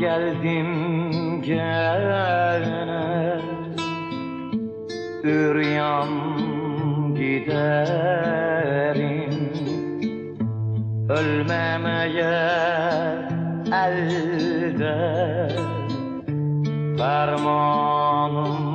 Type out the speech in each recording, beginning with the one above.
geldim gene Üryan giderim. Ölmemeye elde Fermanım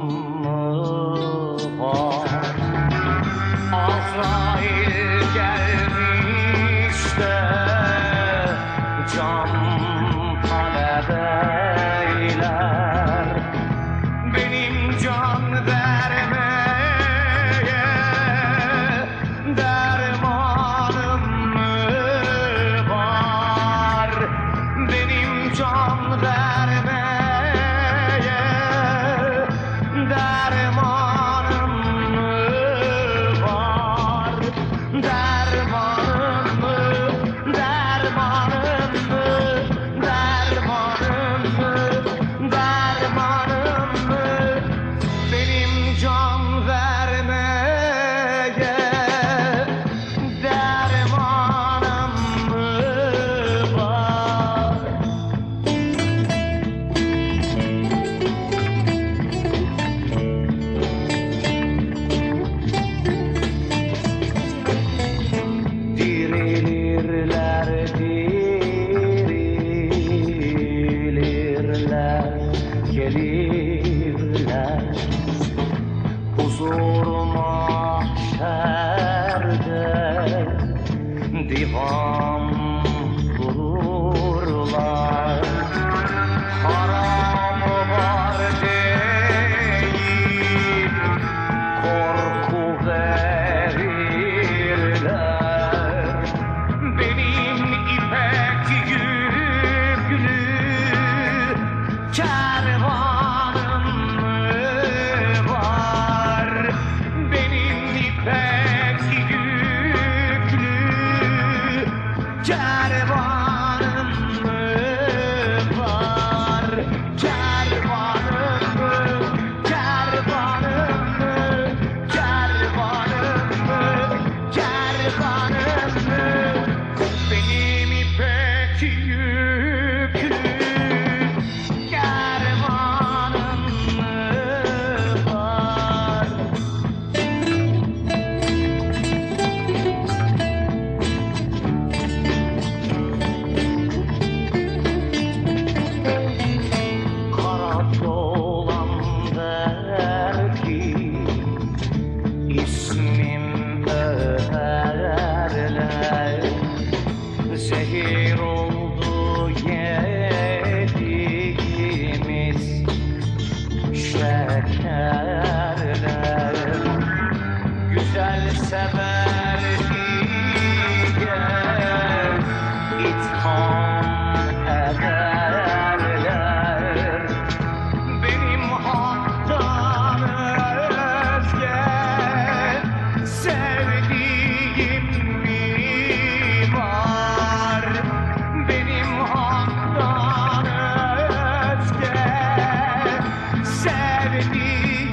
become that gider gelirler Huzur mahşerde divan to you. clarity.